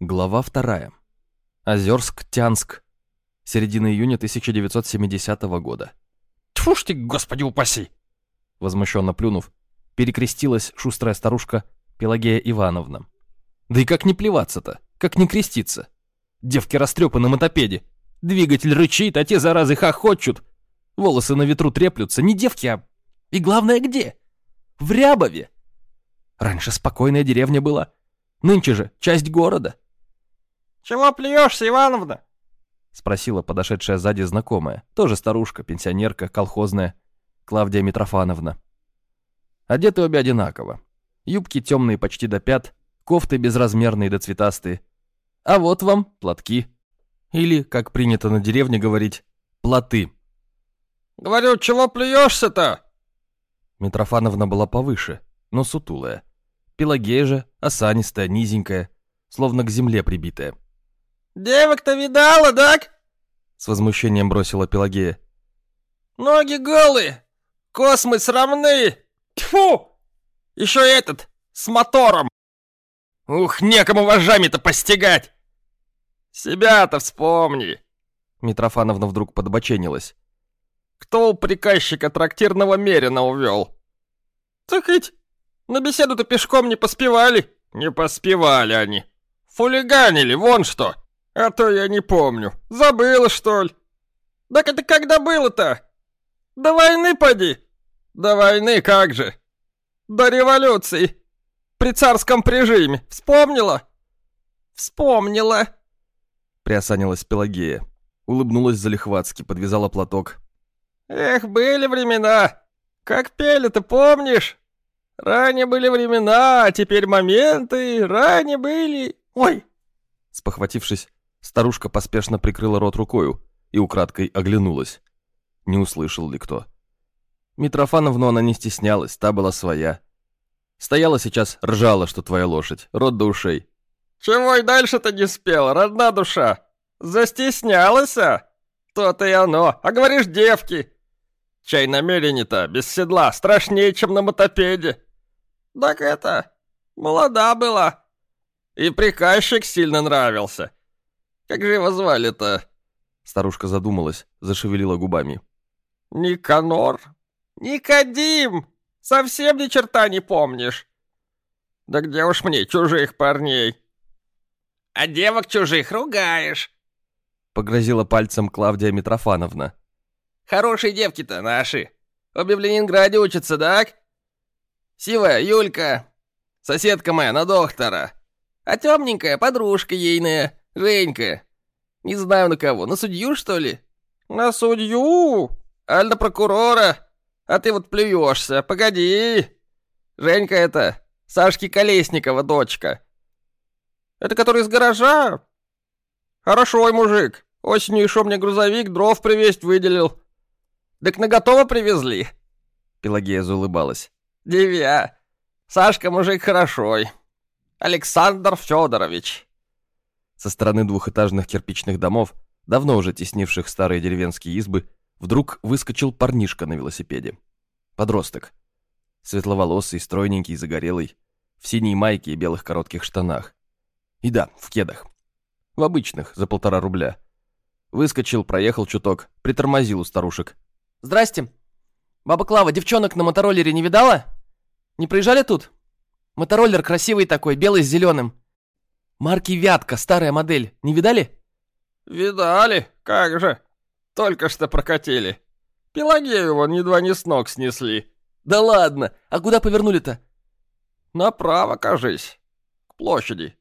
Глава вторая. Озерск-Тянск. Середина июня 1970 года. Тьфу ж ты, господи упаси! Возмущенно плюнув, перекрестилась шустрая старушка Пелагея Ивановна. Да и как не плеваться-то? Как не креститься? Девки растрепаны мотопеде. Двигатель рычит, а те заразы хохочут. Волосы на ветру треплются. Не девки, а... И главное, где? В Рябове. Раньше спокойная деревня была. Нынче же часть города. «Чего плюешься, Ивановна?» Спросила подошедшая сзади знакомая. Тоже старушка, пенсионерка, колхозная. Клавдия Митрофановна. Одеты обе одинаково. Юбки темные почти до пят, кофты безразмерные да цветастые. А вот вам платки. Или, как принято на деревне говорить, плоты. «Говорю, чего плюешься-то?» Митрофановна была повыше, но сутулая. Пелагея же осанистая, низенькая, словно к земле прибитая. «Девок-то видала, так?» С возмущением бросила Пелагея. «Ноги голые, космы срамные, тьфу! Еще этот, с мотором! Ух, некому вожами-то постигать! Себя-то вспомни!» Митрофановна вдруг подбоченилась. «Кто у приказчика трактирного мерина увел?» «Так хоть на беседу-то пешком не поспевали?» «Не поспевали они. Фулиганили, вон что!» А то я не помню. Забыла, что ли? Так это когда было-то? До войны поди. До войны как же? До революции. При царском режиме. Вспомнила? Вспомнила. Приосанилась Пелагея. Улыбнулась залихватски, подвязала платок. Эх, были времена. Как пели-то, помнишь? Ранее были времена, а теперь моменты. Ранее были... Ой! Спохватившись, Старушка поспешно прикрыла рот рукою и украдкой оглянулась. Не услышал ли кто? Митрофановну она не стеснялась, та была своя. Стояла сейчас, ржала, что твоя лошадь, рот до ушей. «Чего и дальше-то не спел, родна душа? Застеснялась, а? То-то и оно, а говоришь, девки!» «Чай намерение-то без седла страшнее, чем на мотопеде!» «Так это, молода была!» «И приказчик сильно нравился!» Как же его звали-то?» Старушка задумалась, зашевелила губами. «Никанор? Никодим! Совсем ни черта не помнишь!» «Да где уж мне чужих парней?» «А девок чужих ругаешь!» Погрозила пальцем Клавдия Митрофановна. «Хорошие девки-то наши. Обе в Ленинграде учатся, так? Сивая Юлька, соседка моя на доктора. А темненькая подружка ейная. Женька, не знаю на кого, на судью, что ли? На судью? Аль на прокурора? А ты вот плюешься, погоди. Женька это, Сашки Колесникова дочка. Это который из гаража? Хорошо, мужик. Осенью еще мне грузовик дров привезть выделил. Так на готово привезли. Пелагея заулыбалась. Девя. Сашка мужик хорошой. Александр Федорович. Со стороны двухэтажных кирпичных домов, давно уже теснивших старые деревенские избы, вдруг выскочил парнишка на велосипеде. Подросток. Светловолосый, стройненький, загорелый, в синей майке и белых коротких штанах. И да, в кедах. В обычных, за полтора рубля. Выскочил, проехал чуток, притормозил у старушек. «Здрасте. Баба Клава, девчонок на мотороллере не видала? Не проезжали тут? Мотороллер красивый такой, белый с зеленым. Марки Вятка, старая модель. Не видали? Видали, как же. Только что прокатили. Пелагею вон едва не с ног снесли. Да ладно, а куда повернули-то? Направо, кажись. К площади.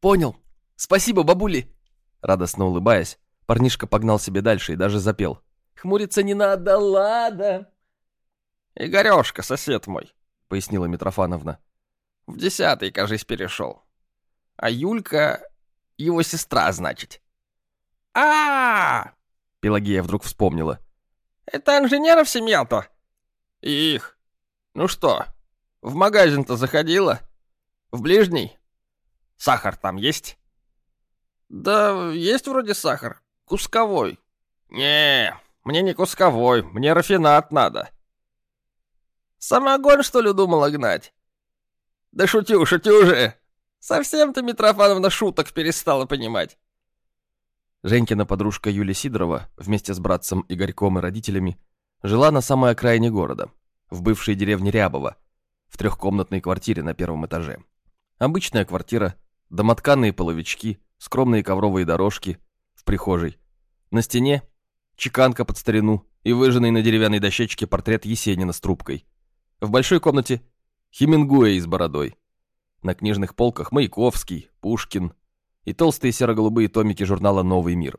Понял. Спасибо, бабули. Радостно улыбаясь, парнишка погнал себе дальше и даже запел. Хмуриться не надо, ладно. Игорешка, сосед мой, пояснила Митрофановна. В десятый, кажись, перешел. А Юлька — его сестра, значит. а, -а, -а Пелагея вдруг вспомнила. «Это инженеров семья-то?» «Их. Ну что, в магазин-то заходила? В ближний? Сахар там есть?» «Да есть вроде сахар. Кусковой». «Не, мне не кусковой, мне рафинат надо». «Самогон, что ли, думала гнать?» «Да шутю, шутю же. Совсем ты, Митрофановна, шуток перестала понимать. Женькина подружка Юлия Сидорова вместе с братцем Игорьком и родителями жила на самой окраине города, в бывшей деревне Рябово, в трехкомнатной квартире на первом этаже. Обычная квартира, домотканные половички, скромные ковровые дорожки в прихожей. На стене чеканка под старину и выжженный на деревянной дощечке портрет Есенина с трубкой. В большой комнате Хемингуэй с бородой. На книжных полках Маяковский, Пушкин и толстые серо-голубые томики журнала «Новый мир».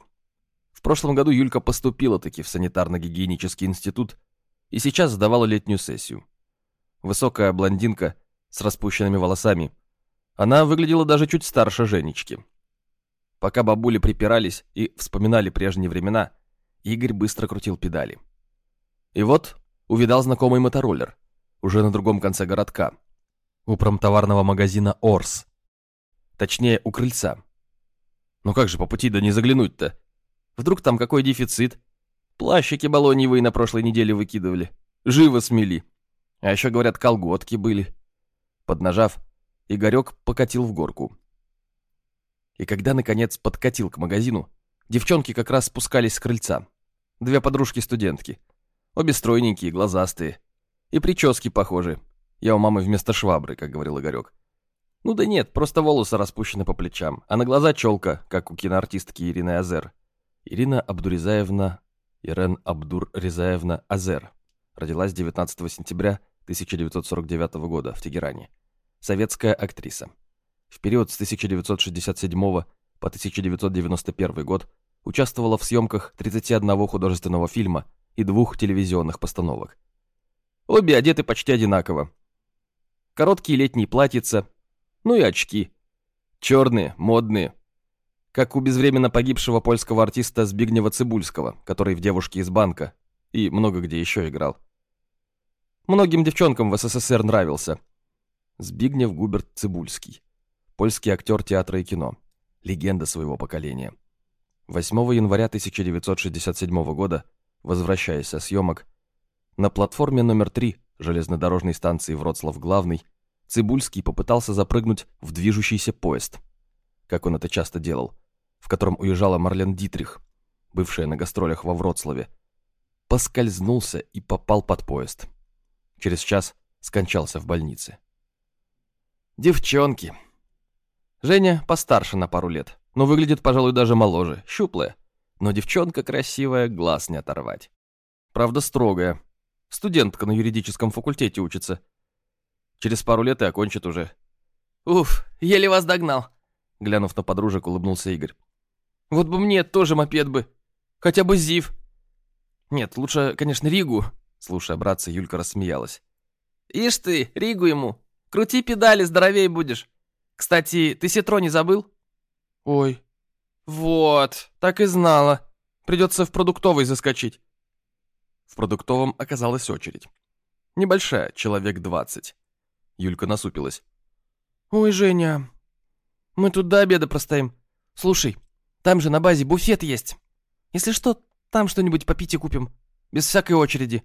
В прошлом году Юлька поступила-таки в санитарно-гигиенический институт и сейчас сдавала летнюю сессию. Высокая блондинка с распущенными волосами. Она выглядела даже чуть старше Женечки. Пока бабули припирались и вспоминали прежние времена, Игорь быстро крутил педали. И вот увидал знакомый мотороллер, уже на другом конце городка, у промтоварного магазина «Орс». Точнее, у крыльца. Ну как же по пути да не заглянуть-то? Вдруг там какой дефицит? Плащики балоньевые на прошлой неделе выкидывали. Живо смели. А еще, говорят, колготки были. Поднажав, Игорек покатил в горку. И когда, наконец, подкатил к магазину, девчонки как раз спускались с крыльца. Две подружки-студентки. Обе стройненькие, глазастые. И прически похожи. Я у мамы вместо швабры, как говорил Игорек. Ну да нет, просто волосы распущены по плечам, а на глаза челка, как у киноартистки Ирины Азер. Ирина Абдуризаевна, Ирен Абдур-Ризаевна Азер. Родилась 19 сентября 1949 года в Тегеране. Советская актриса. В период с 1967 по 1991 год участвовала в съемках 31 художественного фильма и двух телевизионных постановок. Обе одеты почти одинаково. Короткие летние платьица, ну и очки. Черные, модные. Как у безвременно погибшего польского артиста Збигнева Цибульского, который в «Девушке из банка» и много где еще играл. Многим девчонкам в СССР нравился. Збигнев Губерт Цибульский. Польский актер театра и кино. Легенда своего поколения. 8 января 1967 года, возвращаясь со съемок, на платформе номер 3 железнодорожной станции Вроцлав-Главный Цибульский попытался запрыгнуть в движущийся поезд, как он это часто делал, в котором уезжала Марлен Дитрих, бывшая на гастролях во Вроцлаве, поскользнулся и попал под поезд. Через час скончался в больнице. Девчонки. Женя постарше на пару лет, но выглядит, пожалуй, даже моложе, щуплая. Но девчонка красивая, глаз не оторвать. Правда, строгая. Студентка на юридическом факультете учится. Через пару лет и окончит уже. Уф, еле вас догнал. Глянув на подружек, улыбнулся Игорь. Вот бы мне тоже мопед бы. Хотя бы ЗИФ. Нет, лучше, конечно, Ригу. Слушая братца, Юлька рассмеялась. Ишь ты, Ригу ему. Крути педали, здоровей будешь. Кстати, ты сетро не забыл? Ой. Вот, так и знала. Придется в продуктовый заскочить. В продуктовом оказалась очередь. Небольшая, человек двадцать. Юлька насупилась. «Ой, Женя, мы тут до обеда простоим. Слушай, там же на базе буфет есть. Если что, там что-нибудь попить и купим. Без всякой очереди».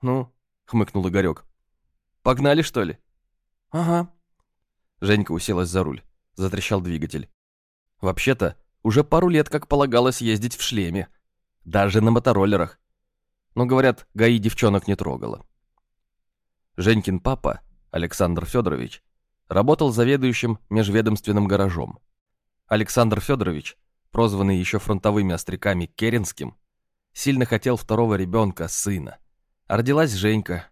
«Ну?» — хмыкнул Игорек. «Погнали, что ли?» «Ага». Женька уселась за руль. Затрещал двигатель. Вообще-то, уже пару лет как полагалось ездить в шлеме. Даже на мотороллерах. Но, говорят, ГАИ девчонок не трогала. Женькин папа, Александр Федорович, работал заведующим межведомственным гаражом. Александр Федорович, прозванный еще фронтовыми остряками Керенским, сильно хотел второго ребенка, сына. А родилась Женька,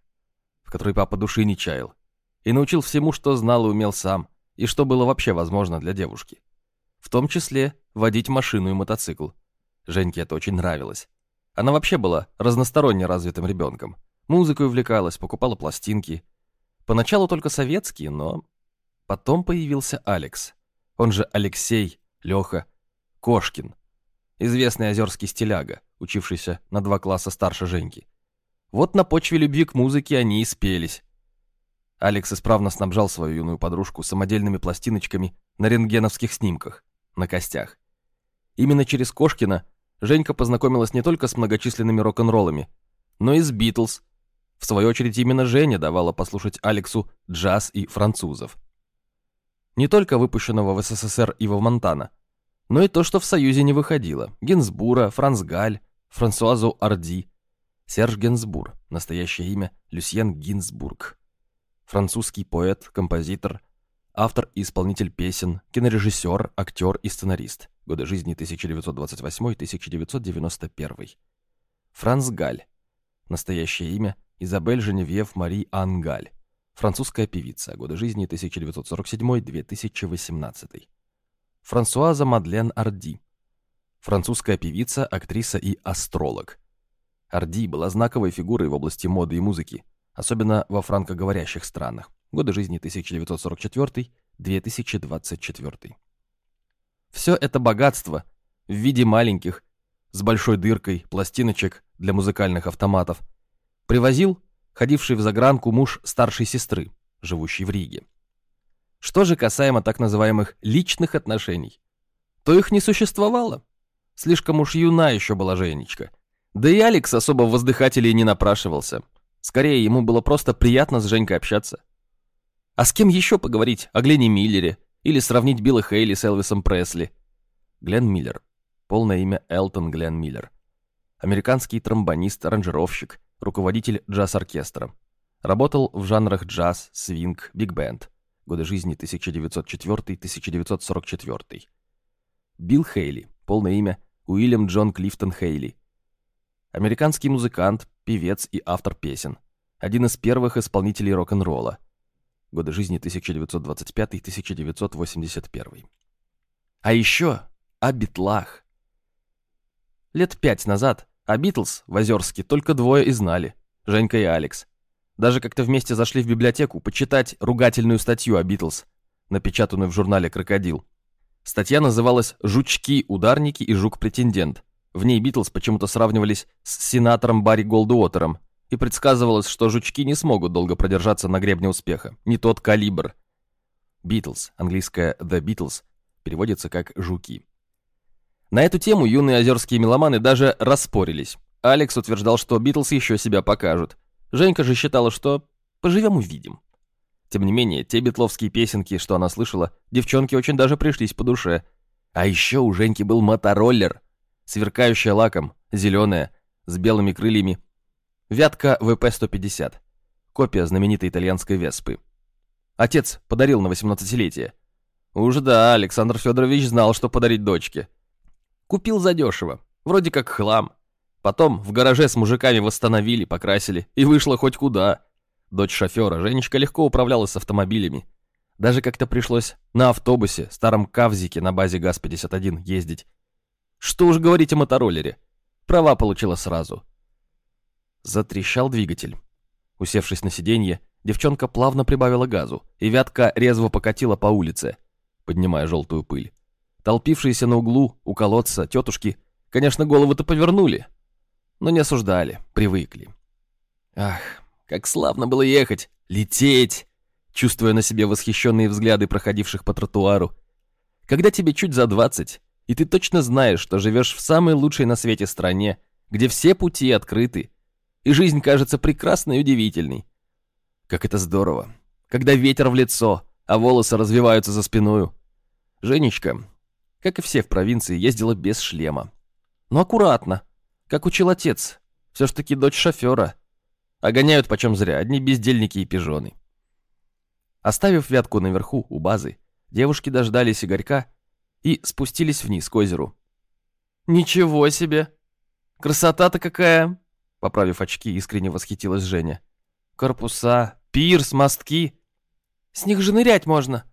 в которой папа души не чаял, и научил всему, что знал и умел сам, и что было вообще возможно для девушки. В том числе водить машину и мотоцикл. Женьке это очень нравилось. Она вообще была разносторонне развитым ребенком – Музыкой увлекалась, покупала пластинки. Поначалу только советские, но... Потом появился Алекс. Он же Алексей, Леха, Кошкин. Известный озерский стиляга, учившийся на два класса старше Женьки. Вот на почве любви к музыке они и спелись. Алекс исправно снабжал свою юную подружку самодельными пластиночками на рентгеновских снимках, на костях. Именно через Кошкина Женька познакомилась не только с многочисленными рок-н-роллами, но и с Битлз, в свою очередь, именно Женя давала послушать Алексу джаз и французов. Не только выпущенного в СССР Ива Монтана, но и то, что в Союзе не выходило. Гинзбура, Франц Галь, Франсуазу Арди, Серж Гинзбур, настоящее имя Люсьен Гинзбург. Французский поэт, композитор, автор и исполнитель песен, кинорежиссер, актер и сценарист. Годы жизни 1928-1991. Франц Галь. Настоящее имя Изабель Женевьев Мари Ан Галь. Французская певица. Годы жизни 1947-2018. Франсуаза Мадлен Арди. Французская певица, актриса и астролог. Арди была знаковой фигурой в области моды и музыки, особенно во франкоговорящих странах. Годы жизни 1944-2024. Все это богатство в виде маленьких, с большой дыркой, пластиночек для музыкальных автоматов, привозил ходивший в загранку муж старшей сестры, живущий в Риге. Что же касаемо так называемых личных отношений, то их не существовало. Слишком уж юна еще была Женечка. Да и Алекс особо в воздыхателей не напрашивался. Скорее, ему было просто приятно с Женькой общаться. А с кем еще поговорить о Глене Миллере или сравнить Билла Хейли с Элвисом Пресли? Глен Миллер. Полное имя Элтон Глен Миллер. Американский тромбонист, аранжировщик, руководитель джаз-оркестра. Работал в жанрах джаз, свинг, биг-бенд. Годы жизни 1904-1944. Билл Хейли. Полное имя Уильям Джон Клифтон Хейли. Американский музыкант, певец и автор песен. Один из первых исполнителей рок-н-ролла. Годы жизни 1925-1981. А еще о битлах. Лет пять назад о Битлз в Озерске только двое и знали. Женька и Алекс. Даже как-то вместе зашли в библиотеку почитать ругательную статью о Битлз, напечатанную в журнале «Крокодил». Статья называлась «Жучки, ударники и жук-претендент». В ней Битлз почему-то сравнивались с сенатором Барри Голдуотером, и предсказывалось, что жучки не смогут долго продержаться на гребне успеха. Не тот калибр. Битлз, английское «The Beatles», переводится как «жуки». На эту тему юные озерские меломаны даже распорились. Алекс утверждал, что Битлз еще себя покажут. Женька же считала, что «поживем увидим». Тем не менее, те битловские песенки, что она слышала, девчонке очень даже пришлись по душе. А еще у Женьки был мотороллер, сверкающая лаком, зеленая, с белыми крыльями. Вятка ВП-150, копия знаменитой итальянской Веспы. Отец подарил на 18-летие. Уж да, Александр Федорович знал, что подарить дочке. Купил задешево, вроде как хлам. Потом в гараже с мужиками восстановили, покрасили, и вышло хоть куда. Дочь шофера, Женечка легко управлялась с автомобилями. Даже как-то пришлось на автобусе, старом Кавзике на базе ГАЗ-51 ездить. Что уж говорить о мотороллере. Права получила сразу. Затрещал двигатель. Усевшись на сиденье, девчонка плавно прибавила газу, и вятка резво покатила по улице, поднимая желтую пыль. Толпившиеся на углу у колодца тетушки, конечно, головы-то повернули, но не осуждали, привыкли. Ах, как славно было ехать, лететь, чувствуя на себе восхищенные взгляды проходивших по тротуару. Когда тебе чуть за двадцать, и ты точно знаешь, что живешь в самой лучшей на свете стране, где все пути открыты, и жизнь кажется прекрасной и удивительной. Как это здорово, когда ветер в лицо, а волосы развиваются за спиною. Женечка, как и все в провинции, ездила без шлема. Но аккуратно, как учил отец, все ж таки дочь шофера, а гоняют почем зря, одни бездельники и пижоны. Оставив вятку наверху, у базы, девушки дождались Игорька и спустились вниз к озеру. «Ничего себе! Красота-то какая!» Поправив очки, искренне восхитилась Женя. «Корпуса, пирс, мостки. С них же нырять можно!»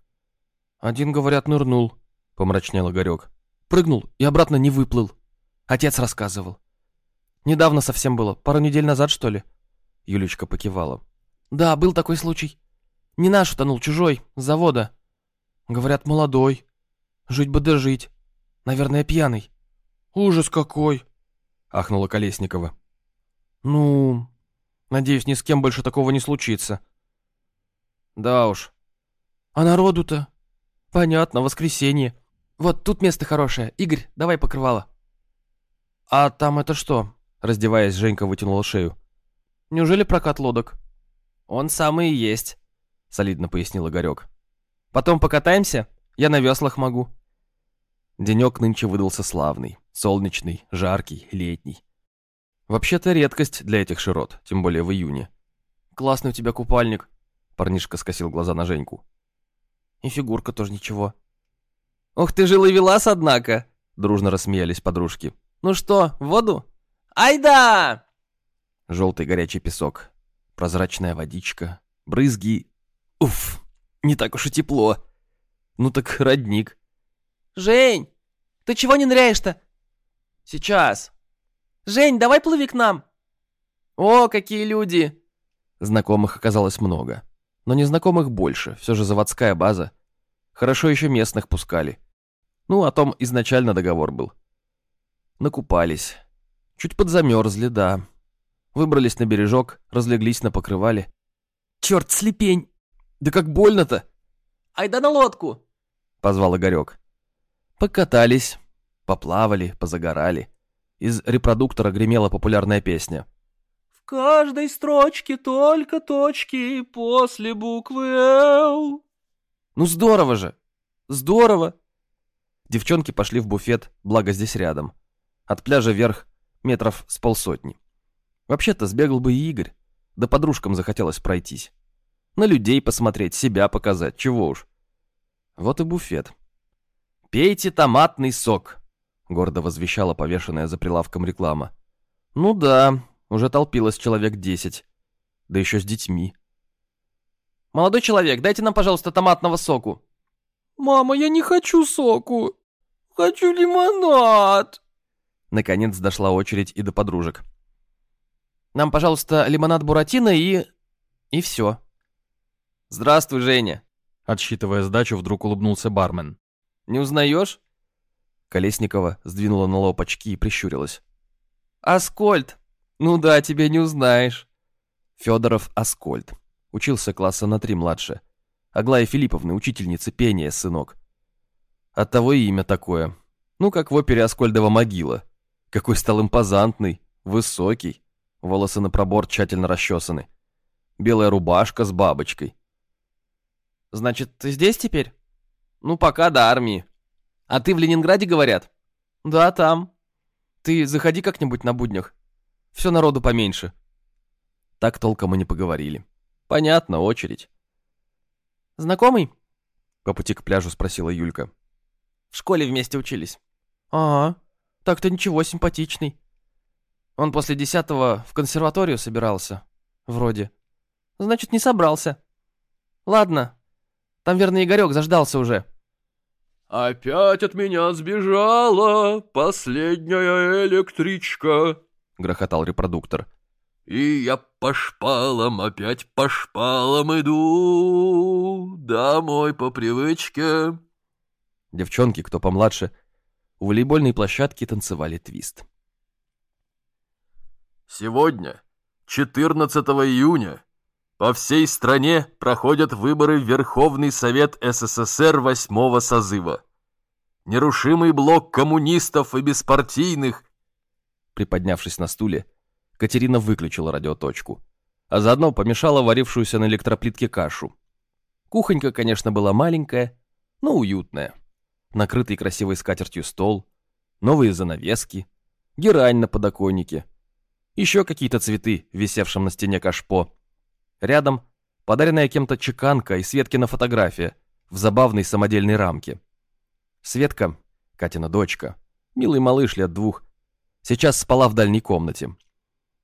«Один, говорят, нырнул», — помрачнел Игорек. «Прыгнул и обратно не выплыл. Отец рассказывал. Недавно совсем было, пару недель назад, что ли?» Юлечка покивала. «Да, был такой случай. Не наш утонул, чужой, с завода. Говорят, молодой. Жить бы да жить. Наверное, пьяный». «Ужас какой!» — ахнула Колесникова. «Ну, надеюсь, ни с кем больше такого не случится». «Да уж». «А народу-то?» «Понятно, воскресенье. Вот тут место хорошее. Игорь, давай покрывало». «А там это что?» Раздеваясь, Женька вытянула шею. Неужели прокат лодок?» «Он самый и есть», — солидно пояснил Игорек. Потом покатаемся? Я на веслах могу». Денек нынче выдался славный, солнечный, жаркий, летний. Вообще-то редкость для этих широт, тем более в июне. «Классный у тебя купальник». Парнишка скосил глаза на Женьку. «И фигурка тоже ничего». «Ух ты же ловелас, однако!» Дружно рассмеялись подружки. «Ну что, в воду?» «Айда!» Желтый горячий песок, прозрачная водичка, брызги. Уф, не так уж и тепло. Ну так родник. «Жень, ты чего не ныряешь-то?» «Сейчас». «Жень, давай плыви к нам». «О, какие люди!» Знакомых оказалось много. Но незнакомых больше, все же заводская база. Хорошо еще местных пускали. Ну, о том изначально договор был. Накупались. Чуть подзамерзли, да. Выбрались на бережок, разлеглись на покрывале. Черт, слепень! Да как больно-то! Айда на лодку! Позвал Игорек. Покатались, поплавали, позагорали. Из репродуктора гремела популярная песня. В каждой строчке только точки после буквы «Л». Ну здорово же! Здорово! Девчонки пошли в буфет, благо здесь рядом. От пляжа вверх метров с полсотни. Вообще-то сбегал бы и Игорь. Да подружкам захотелось пройтись. На людей посмотреть, себя показать, чего уж. Вот и буфет. «Пейте томатный сок», — гордо возвещала повешенная за прилавком реклама. «Ну да, уже толпилось человек десять. Да еще с детьми». «Молодой человек, дайте нам, пожалуйста, томатного соку». «Мама, я не хочу соку. Хочу лимонад». Наконец дошла очередь и до подружек. «Нам, пожалуйста, лимонад Буратино и... и все». «Здравствуй, Женя!» Отсчитывая сдачу, вдруг улыбнулся бармен. «Не узнаешь?» Колесникова сдвинула на лоб очки и прищурилась. «Аскольд! Ну да, тебя не узнаешь!» Федоров Аскольд. Учился класса на три младше. Аглая Филипповна, учительница пения, сынок. Оттого и имя такое. Ну, как в опере Аскольдова могила. Какой стал импозантный, высокий. Волосы на пробор тщательно расчесаны. Белая рубашка с бабочкой. «Значит, ты здесь теперь?» «Ну, пока до армии. А ты в Ленинграде, говорят?» «Да, там. Ты заходи как-нибудь на буднях. Все народу поменьше». Так толком и не поговорили. Понятно, очередь. «Знакомый?» По пути к пляжу спросила Юлька. В школе вместе учились. Ага, так-то ничего, симпатичный. Он после десятого в консерваторию собирался. Вроде. Значит, не собрался. Ладно. Там, верно, Игорек заждался уже. «Опять от меня сбежала последняя электричка», — грохотал репродуктор. «И я по шпалам, опять по шпалам иду, домой по привычке». Девчонки, кто помладше, у волейбольной площадки танцевали твист. Сегодня, 14 июня, по всей стране проходят выборы в Верховный Совет СССР восьмого созыва. Нерушимый блок коммунистов и беспартийных. Приподнявшись на стуле, Катерина выключила радиоточку, а заодно помешала варившуюся на электроплитке кашу. Кухонька, конечно, была маленькая, но уютная накрытый красивой скатертью стол, новые занавески, герань на подоконнике, еще какие-то цветы, висевшим на стене кашпо. Рядом подаренная кем-то чеканка и Светкина фотография в забавной самодельной рамке. Светка, Катина дочка, милый малыш лет двух, сейчас спала в дальней комнате.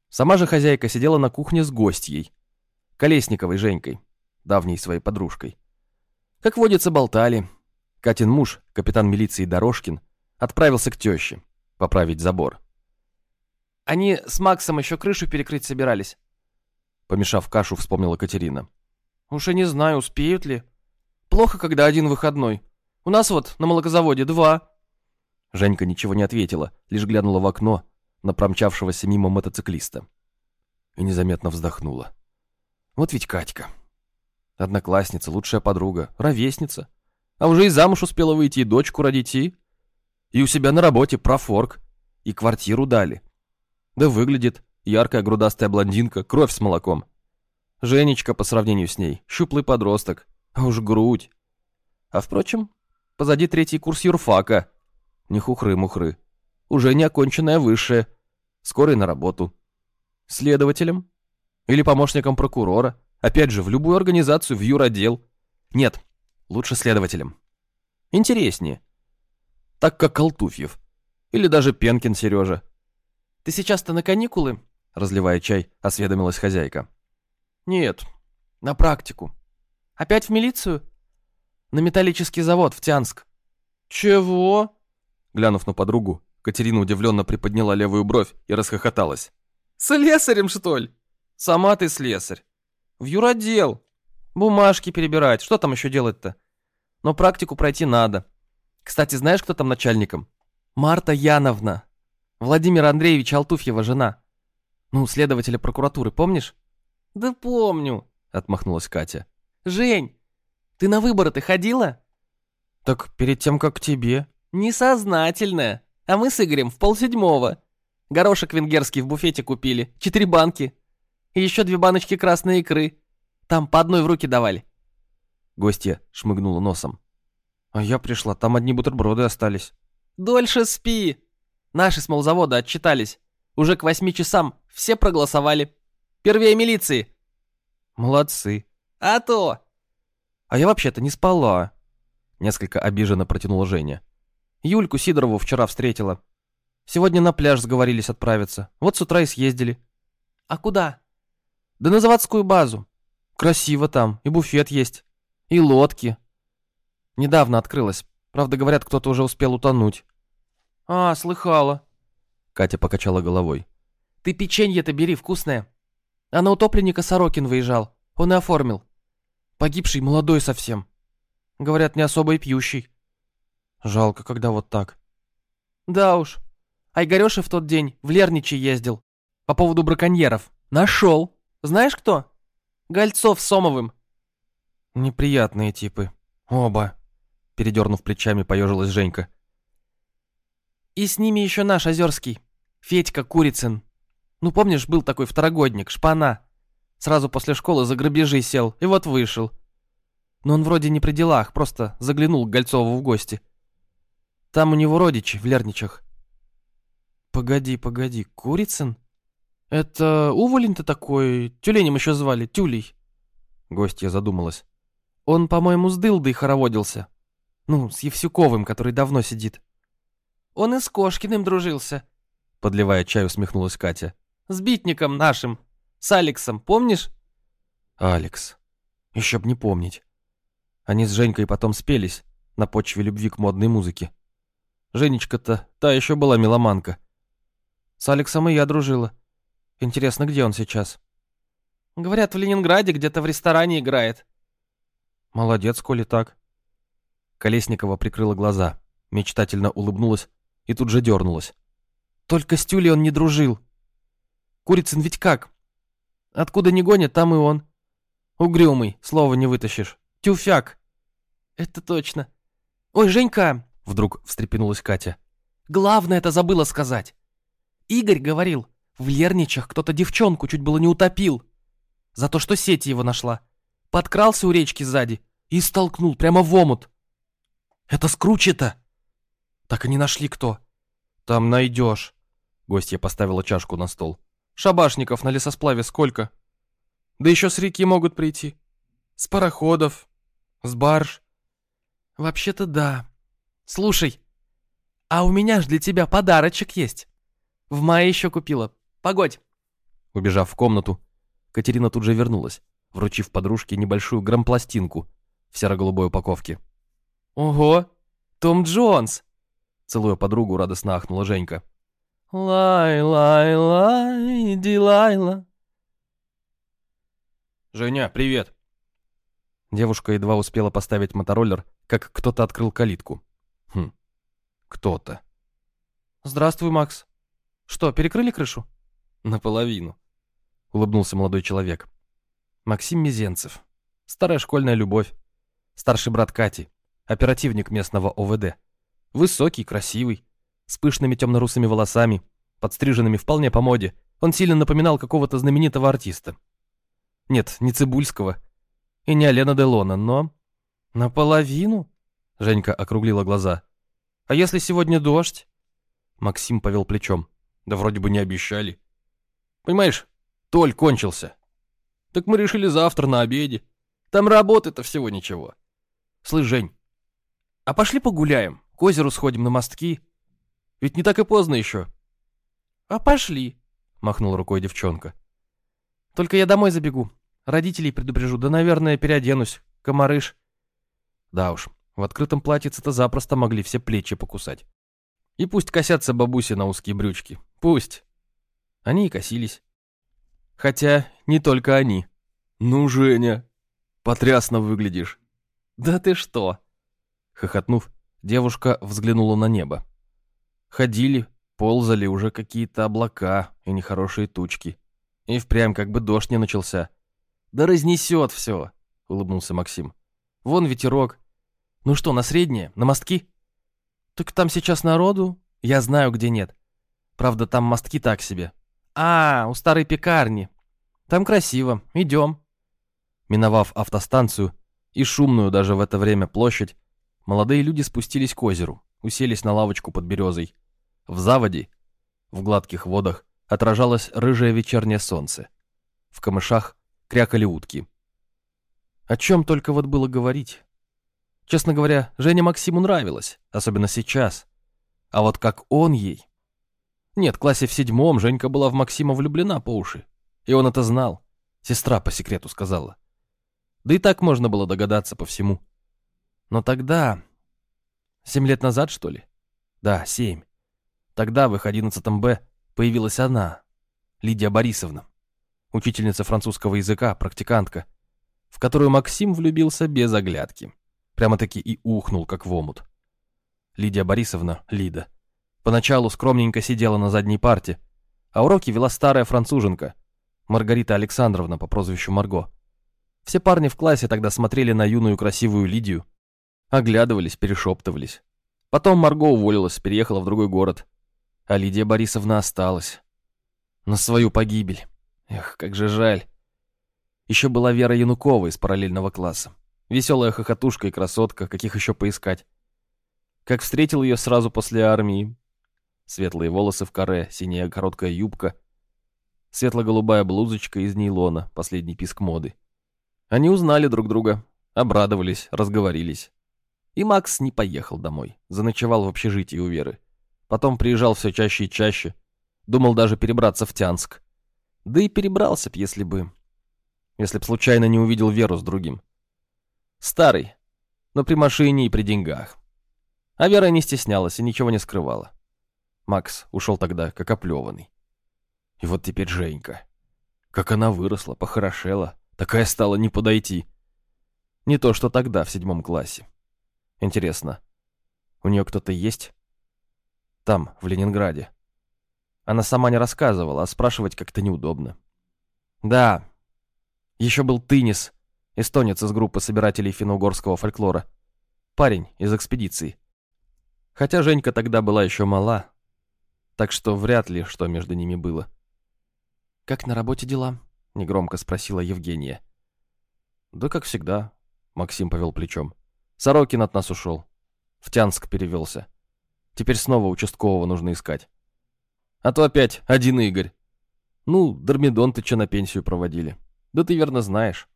Сама же хозяйка сидела на кухне с гостьей, Колесниковой Женькой, давней своей подружкой. Как водится, болтали, Катин муж, капитан милиции Дорожкин, отправился к теще поправить забор. «Они с Максом еще крышу перекрыть собирались», помешав кашу, вспомнила Катерина. «Уж и не знаю, успеют ли. Плохо, когда один выходной. У нас вот на молокозаводе два». Женька ничего не ответила, лишь глянула в окно на промчавшегося мимо мотоциклиста. И незаметно вздохнула. Вот ведь Катька. Одноклассница, лучшая подруга, ровесница. А уже и замуж успела выйти, и дочку родить, и... И у себя на работе профорг. И квартиру дали. Да выглядит яркая грудастая блондинка, кровь с молоком. Женечка по сравнению с ней, щуплый подросток. А уж грудь. А впрочем, позади третий курс юрфака. Не хухры-мухры. Уже не оконченная высшая. Скоро и на работу. Следователем? Или помощником прокурора? Опять же, в любую организацию, в юротдел. Нет, лучше следователем. Интереснее. Так как Алтуфьев. Или даже Пенкин Сережа. Ты сейчас-то на каникулы? Разливая чай, осведомилась хозяйка. Нет, на практику. Опять в милицию? На металлический завод в Тянск. Чего? Глянув на подругу, Катерина удивленно приподняла левую бровь и расхохоталась. Слесарем, что ли? Сама ты слесарь. В юродел. Бумажки перебирать. Что там еще делать-то? Но практику пройти надо. Кстати, знаешь, кто там начальником? Марта Яновна. Владимира Андреевича Алтуфьева жена. Ну, следователя прокуратуры, помнишь? Да помню, отмахнулась Катя. Жень, ты на выборы-то ходила? Так перед тем, как к тебе. Несознательная. А мы с Игорем в полседьмого. Горошек венгерский в буфете купили. Четыре банки. И еще две баночки красной икры. Там по одной в руки давали. Гостья шмыгнула носом. А я пришла, там одни бутерброды остались. Дольше спи. Наши с молзавода отчитались. Уже к восьми часам все проголосовали. Первее милиции. Молодцы. А то. А я вообще-то не спала. Несколько обиженно протянула Женя. Юльку Сидорову вчера встретила. Сегодня на пляж сговорились отправиться. Вот с утра и съездили. А куда? Да на заводскую базу. Красиво там, и буфет есть, и лодки. Недавно открылась. Правда, говорят, кто-то уже успел утонуть. А, слыхала. Катя покачала головой. Ты печенье-то бери, вкусное. А на утопленника Сорокин выезжал. Он и оформил. Погибший молодой совсем. Говорят, не особо и пьющий. Жалко, когда вот так. Да уж. А Игореша в тот день в Лерничи ездил. По поводу браконьеров. Нашел. Знаешь кто? Гольцов с Сомовым. Неприятные типы. Оба. Передернув плечами, поежилась Женька. И с ними еще наш Озерский. Федька Курицын. Ну, помнишь, был такой второгодник, шпана. Сразу после школы за грабежи сел, и вот вышел. Но он вроде не при делах, просто заглянул к Гольцову в гости. Там у него родичи в Лерничах. Погоди, погоди, Курицын? «Это уволень-то такой, тюленем еще звали, Тюлей». Гостья задумалась. «Он, по-моему, с Дылдой хороводился. Ну, с Евсюковым, который давно сидит». «Он и с Кошкиным дружился», — подливая чай, усмехнулась Катя. «С битником нашим, с Алексом, помнишь?» «Алекс. Еще б не помнить. Они с Женькой потом спелись на почве любви к модной музыке. Женечка-то та еще была меломанка. С Алексом и я дружила. Интересно, где он сейчас? Говорят, в Ленинграде где-то в ресторане играет. Молодец, коли так. Колесникова прикрыла глаза, мечтательно улыбнулась и тут же дернулась. Только с Тюлей он не дружил. Курицын ведь как? Откуда не гонят, там и он. Угрюмый, слова не вытащишь. Тюфяк. Это точно. Ой, Женька, вдруг встрепенулась Катя. Главное это забыла сказать. Игорь говорил, в Лерничах кто-то девчонку чуть было не утопил. За то, что сеть его нашла. Подкрался у речки сзади и столкнул прямо в омут. Это скручито. Так и не нашли кто. Там найдешь. Гостья поставила чашку на стол. Шабашников на лесосплаве сколько? Да еще с реки могут прийти. С пароходов, с барж. Вообще-то да. Слушай, а у меня ж для тебя подарочек есть. В мае еще купила. Погодь!» Убежав в комнату, Катерина тут же вернулась, вручив подружке небольшую грампластинку в серо-голубой упаковке. «Ого! Том Джонс!» Целуя подругу, радостно ахнула Женька. «Лай-лай-лай, Дилайла!» «Женя, привет!» Девушка едва успела поставить мотороллер, как кто-то открыл калитку. Хм, кто-то. «Здравствуй, Макс. Что, перекрыли крышу?» Наполовину. Улыбнулся молодой человек. Максим Мизенцев. Старая школьная любовь. Старший брат Кати. Оперативник местного ОВД. Высокий, красивый. С пышными темно-русыми волосами. Подстриженными вполне по моде. Он сильно напоминал какого-то знаменитого артиста. Нет, не Цибульского. И не Алена Делона, но... Наполовину? Женька округлила глаза. «А если сегодня дождь?» Максим повел плечом. «Да вроде бы не обещали. Понимаешь, Толь кончился. Так мы решили завтра на обеде. Там работы-то всего ничего. Слышь, Жень, а пошли погуляем, к озеру сходим на мостки. Ведь не так и поздно еще». «А пошли», — махнула рукой девчонка. «Только я домой забегу. Родителей предупрежу, да, наверное, переоденусь. Комарыш». Да уж, в открытом платьице-то запросто могли все плечи покусать. И пусть косятся бабуси на узкие брючки. Пусть. Они и косились. Хотя не только они. «Ну, Женя, потрясно выглядишь». «Да ты что?» Хохотнув, девушка взглянула на небо. Ходили, ползали уже какие-то облака и нехорошие тучки. И впрямь как бы дождь не начался. «Да разнесет все», — улыбнулся Максим. «Вон ветерок. Ну что, на среднее? На мостки?» «Так там сейчас народу? Я знаю, где нет. Правда, там мостки так себе. А, у старой пекарни. Там красиво. Идем». Миновав автостанцию и шумную даже в это время площадь, молодые люди спустились к озеру, уселись на лавочку под березой. В заводе, в гладких водах, отражалось рыжее вечернее солнце. В камышах крякали утки. О чем только вот было говорить. Честно говоря, Женя Максиму нравилась, особенно сейчас. А вот как он ей... Нет, в классе в седьмом Женька была в Максима влюблена по уши. И он это знал. Сестра по секрету сказала. Да и так можно было догадаться по всему. Но тогда... Семь лет назад, что ли? Да, семь. Тогда в их одиннадцатом Б появилась она, Лидия Борисовна, учительница французского языка, практикантка, в которую Максим влюбился без оглядки. Прямо-таки и ухнул, как в омут. Лидия Борисовна, Лида, поначалу скромненько сидела на задней парте, а уроки вела старая француженка, Маргарита Александровна по прозвищу Марго. Все парни в классе тогда смотрели на юную красивую Лидию, оглядывались, перешептывались. Потом Марго уволилась, переехала в другой город, а Лидия Борисовна осталась. На свою погибель. Эх, как же жаль. Еще была Вера Янукова из параллельного класса. Веселая хохотушка и красотка, каких еще поискать. Как встретил ее сразу после армии. Светлые волосы в каре, синяя короткая юбка, светло-голубая блузочка из нейлона, последний писк моды. Они узнали друг друга, обрадовались, разговорились. И Макс не поехал домой, заночевал в общежитии у Веры. Потом приезжал все чаще и чаще, думал даже перебраться в Тянск. Да и перебрался б, если бы... Если б случайно не увидел Веру с другим. Старый, но при машине и при деньгах. А Вера не стеснялась и ничего не скрывала. Макс ушел тогда, как оплеванный. И вот теперь Женька. Как она выросла, похорошела. Такая стала не подойти. Не то, что тогда, в седьмом классе. Интересно, у нее кто-то есть? Там, в Ленинграде. Она сама не рассказывала, а спрашивать как-то неудобно. Да, еще был Тынис, эстонец из группы собирателей финно-угорского фольклора. Парень из экспедиции. Хотя Женька тогда была еще мала, так что вряд ли что между ними было. «Как на работе дела?» — негромко спросила Евгения. «Да как всегда», — Максим повел плечом. «Сорокин от нас ушел. В Тянск перевелся. Теперь снова участкового нужно искать. А то опять один Игорь. Ну, Дормидонтыча на пенсию проводили. Да ты верно знаешь».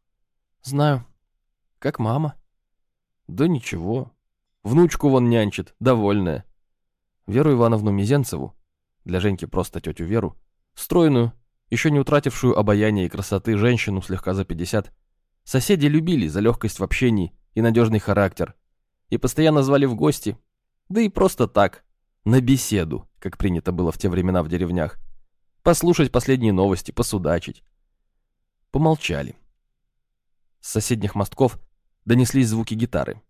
«Знаю. Как мама?» «Да ничего. Внучку вон нянчит, довольная. Веру Ивановну Мизенцеву, для Женьки просто тетю Веру, стройную, еще не утратившую обаяние и красоты женщину слегка за 50, соседи любили за легкость в общении и надежный характер, и постоянно звали в гости, да и просто так, на беседу, как принято было в те времена в деревнях, послушать последние новости, посудачить. Помолчали. С соседних мостков донеслись звуки гитары.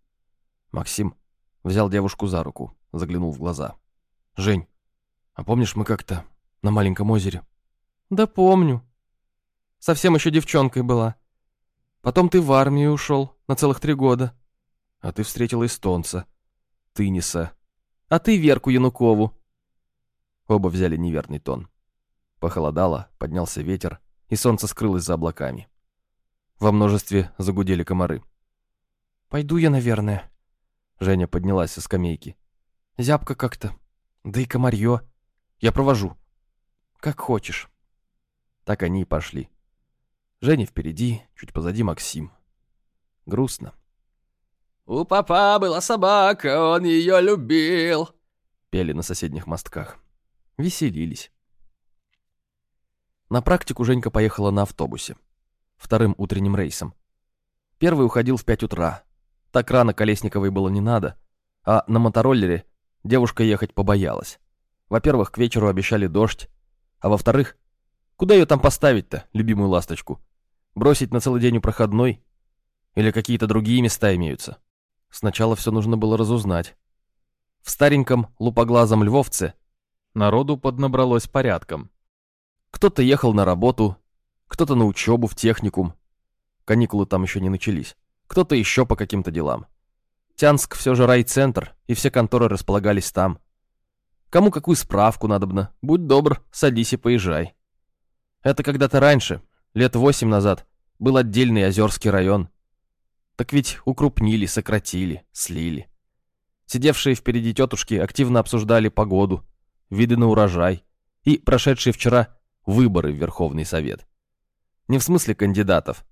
Максим взял девушку за руку, заглянул в глаза. «Жень, а помнишь, мы как-то на маленьком озере?» «Да помню. Совсем еще девчонкой была. Потом ты в армию ушел на целых три года. А ты встретил эстонца, Тыниса. А ты Верку Янукову». Оба взяли неверный тон. Похолодало, поднялся ветер, и солнце скрылось за облаками. Во множестве загудели комары. «Пойду я, наверное. Женя поднялась со скамейки. Зябко как-то. Да и комарье. Я провожу. Как хочешь. Так они и пошли. Женя впереди, чуть позади Максим. Грустно. «У папа была собака, он ее любил», — пели на соседних мостках. Веселились. На практику Женька поехала на автобусе. Вторым утренним рейсом. Первый уходил в пять утра. Так рано Колесниковой было не надо, а на мотороллере девушка ехать побоялась. Во-первых, к вечеру обещали дождь, а во-вторых, куда ее там поставить-то, любимую ласточку? Бросить на целый день у проходной? Или какие-то другие места имеются? Сначала все нужно было разузнать. В стареньком лупоглазом львовце народу поднабралось порядком. Кто-то ехал на работу, кто-то на учебу в техникум. Каникулы там еще не начались. Кто-то еще по каким-то делам. Тянск все же райцентр, и все конторы располагались там. Кому какую справку надобно, будь добр, садись и поезжай. Это когда-то раньше, лет восемь назад, был отдельный Озерский район. Так ведь укрупнили, сократили, слили. Сидевшие впереди тетушки активно обсуждали погоду, виды на урожай и прошедшие вчера выборы в Верховный Совет. Не в смысле кандидатов,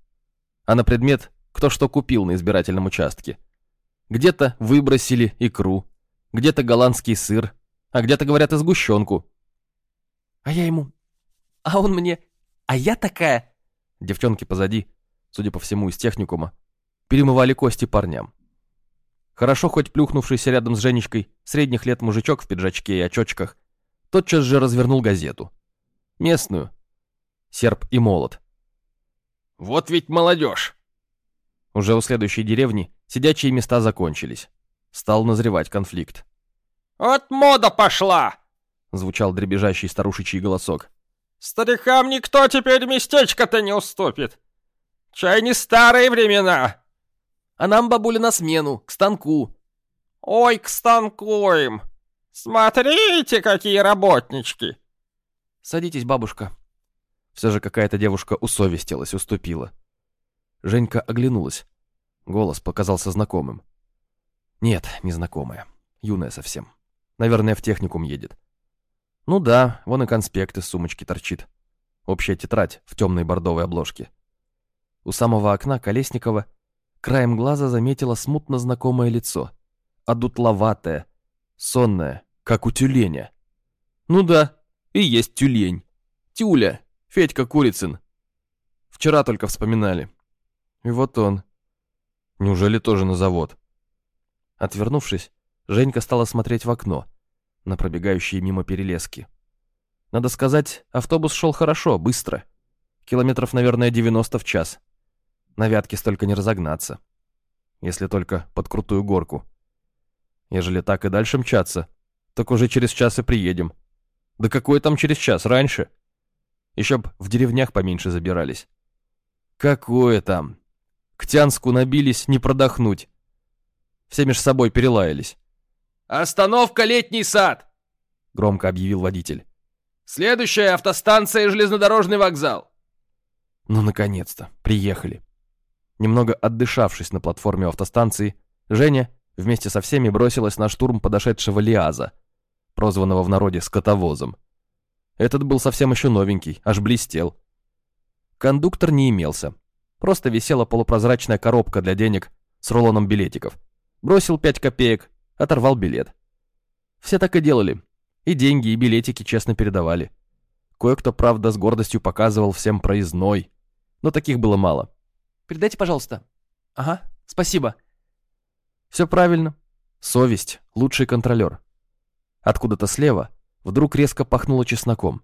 а на предмет, кто что купил на избирательном участке. Где-то выбросили икру, где-то голландский сыр, а где-то говорят и сгущенку. А я ему, а он мне, а я такая. Девчонки позади, судя по всему, из техникума, перемывали кости парням. Хорошо хоть плюхнувшийся рядом с Женечкой средних лет мужичок в пиджачке и очочках тотчас же развернул газету. Местную. Серп и молот. «Вот ведь молодежь!» Уже у следующей деревни сидячие места закончились. Стал назревать конфликт. «Вот мода пошла!» Звучал дребезжащий старушечий голосок. «Старикам никто теперь местечко-то не уступит! Чай не старые времена!» «А нам, бабуля, на смену, к станку!» «Ой, к станку им! Смотрите, какие работнички!» «Садитесь, бабушка». Все же какая-то девушка усовестилась, уступила. Женька оглянулась. Голос показался знакомым. Нет, незнакомая. Юная совсем. Наверное, в техникум едет. Ну да, вон и конспект из сумочки торчит. Общая тетрадь в темной бордовой обложке. У самого окна Колесникова краем глаза заметила смутно знакомое лицо. Одутловатое, сонное, как у тюленя. Ну да, и есть тюлень. Тюля, Федька Курицын. Вчера только вспоминали. И вот он. Неужели тоже на завод? Отвернувшись, Женька стала смотреть в окно, на пробегающие мимо перелески. Надо сказать, автобус шел хорошо, быстро. Километров, наверное, 90 в час. На вятке столько не разогнаться. Если только под крутую горку. Ежели так и дальше мчаться, так уже через час и приедем. Да какой там через час, раньше? Еще б в деревнях поменьше забирались. Какое там? К Тянску набились не продохнуть. Все меж собой перелаялись. «Остановка Летний сад!» Громко объявил водитель. «Следующая автостанция железнодорожный вокзал!» Ну, наконец-то, приехали. Немного отдышавшись на платформе автостанции, Женя вместе со всеми бросилась на штурм подошедшего Лиаза — прозванного в народе скотовозом. Этот был совсем еще новенький, аж блестел. Кондуктор не имелся. Просто висела полупрозрачная коробка для денег с рулоном билетиков. Бросил пять копеек, оторвал билет. Все так и делали. И деньги, и билетики честно передавали. Кое-кто, правда, с гордостью показывал всем проездной. Но таких было мало. «Передайте, пожалуйста». «Ага, спасибо». Все правильно. Совесть — лучший контролер. Откуда-то слева вдруг резко пахнуло чесноком.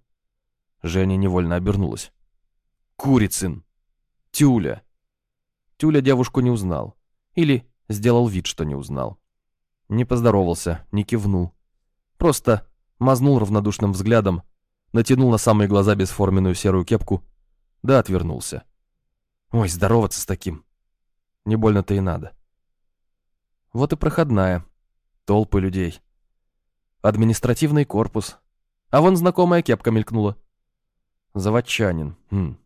Женя невольно обернулась. Курицын! Тюля! Тюля девушку не узнал. Или сделал вид, что не узнал. Не поздоровался, не кивнул. Просто мазнул равнодушным взглядом, натянул на самые глаза бесформенную серую кепку, да отвернулся. Ой, здороваться с таким. Не больно-то и надо. Вот и проходная. Толпы людей. Административный корпус. А вон знакомая кепка мелькнула. Заводчанин. Хм.